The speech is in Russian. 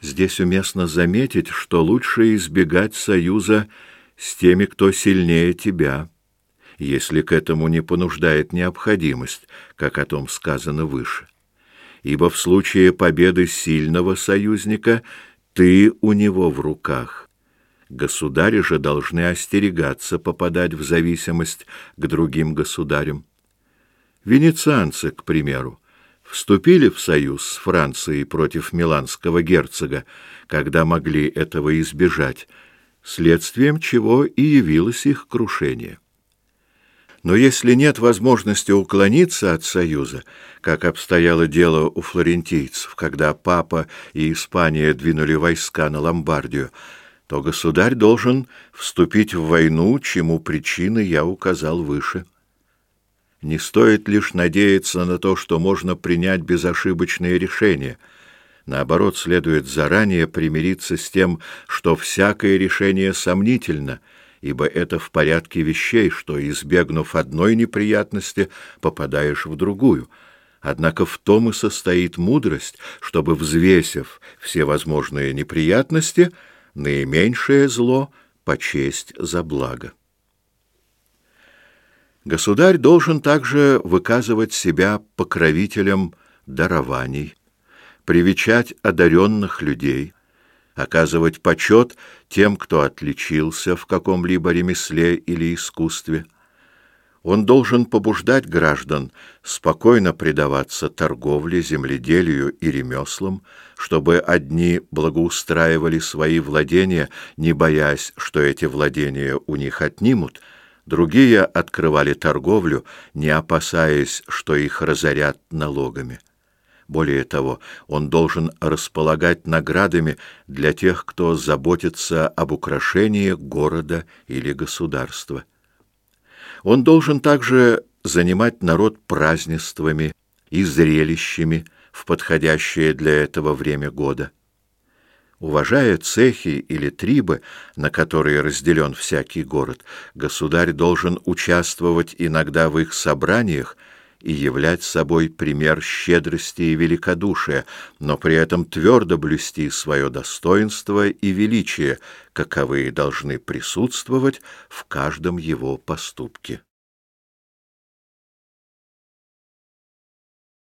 Здесь уместно заметить, что лучше избегать союза с теми, кто сильнее тебя, если к этому не понуждает необходимость, как о том сказано выше. Ибо в случае победы сильного союзника ты у него в руках. Государи же должны остерегаться попадать в зависимость к другим государям. Венецианцы, к примеру, вступили в союз с Францией против миланского герцога, когда могли этого избежать, следствием чего и явилось их крушение. Но если нет возможности уклониться от союза, как обстояло дело у флорентийцев, когда папа и Испания двинули войска на Ломбардию, то государь должен вступить в войну, чему причины я указал выше. Не стоит лишь надеяться на то, что можно принять безошибочное решение. Наоборот, следует заранее примириться с тем, что всякое решение сомнительно, ибо это в порядке вещей, что, избегнув одной неприятности, попадаешь в другую. Однако в том и состоит мудрость, чтобы, взвесив все возможные неприятности, наименьшее зло почесть за благо. Государь должен также выказывать себя покровителем дарований, привечать одаренных людей, оказывать почет тем, кто отличился в каком-либо ремесле или искусстве. Он должен побуждать граждан спокойно предаваться торговле, земледелию и ремеслам, чтобы одни благоустраивали свои владения, не боясь, что эти владения у них отнимут, Другие открывали торговлю, не опасаясь, что их разорят налогами. Более того, он должен располагать наградами для тех, кто заботится об украшении города или государства. Он должен также занимать народ празднествами и зрелищами в подходящее для этого время года. Уважая цехи или трибы, на которые разделен всякий город, государь должен участвовать иногда в их собраниях и являть собой пример щедрости и великодушия, но при этом твердо блюсти свое достоинство и величие, каковые должны присутствовать в каждом его поступке.